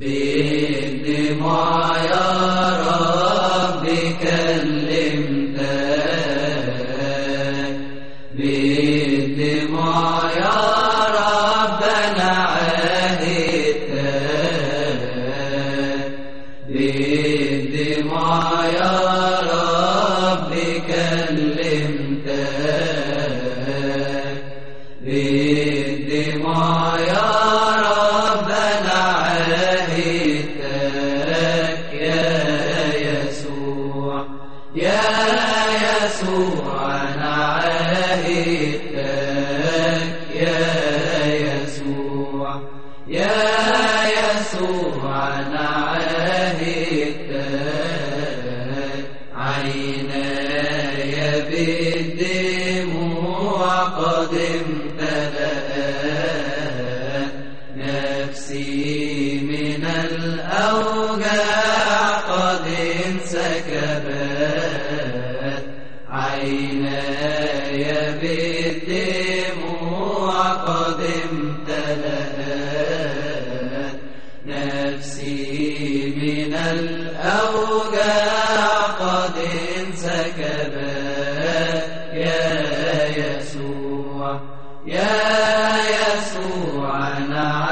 بالدموع يا رب كلمتك بالدموع يا رب أنا عهدتك بالدموع يا رب كلمتك بالدموع يا من الأوجاع قد انسكبت عيناي بالدموع قد امتلأت نفسي من الأوجاع قد انسكبت يا يسوع يا يسوع نعم.